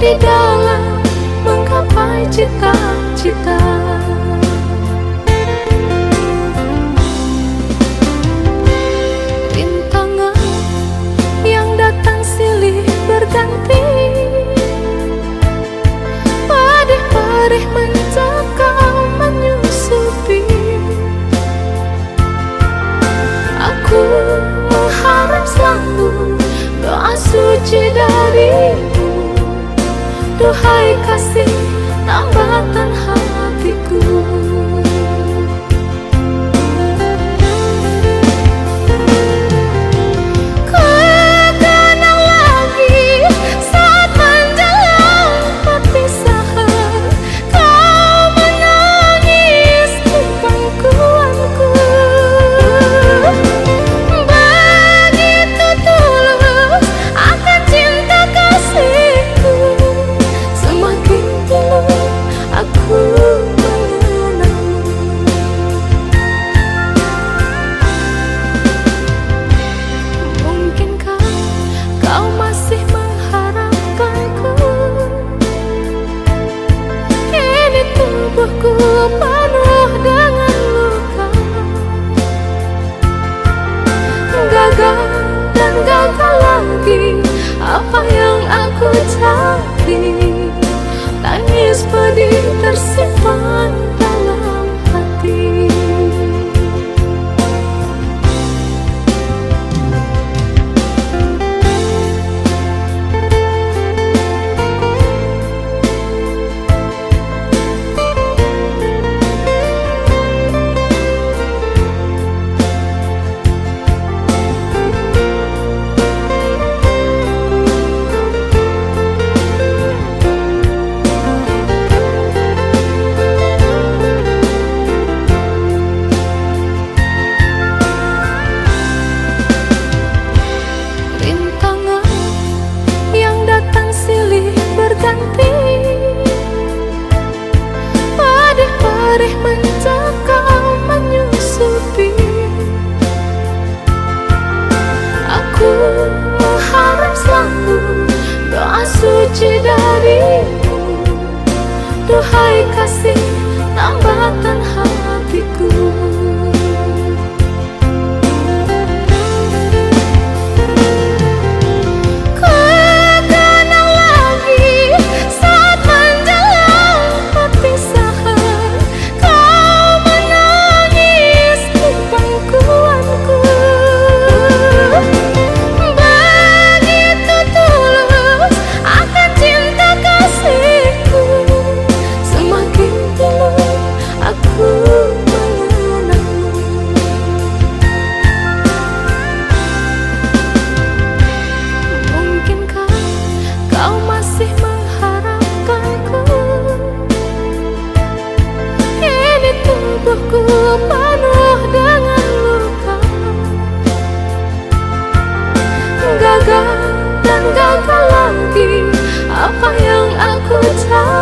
di dalam menggapai cita-cita. Aku harap selalu doa suci darimu. Duhai kasih tambatan hati time.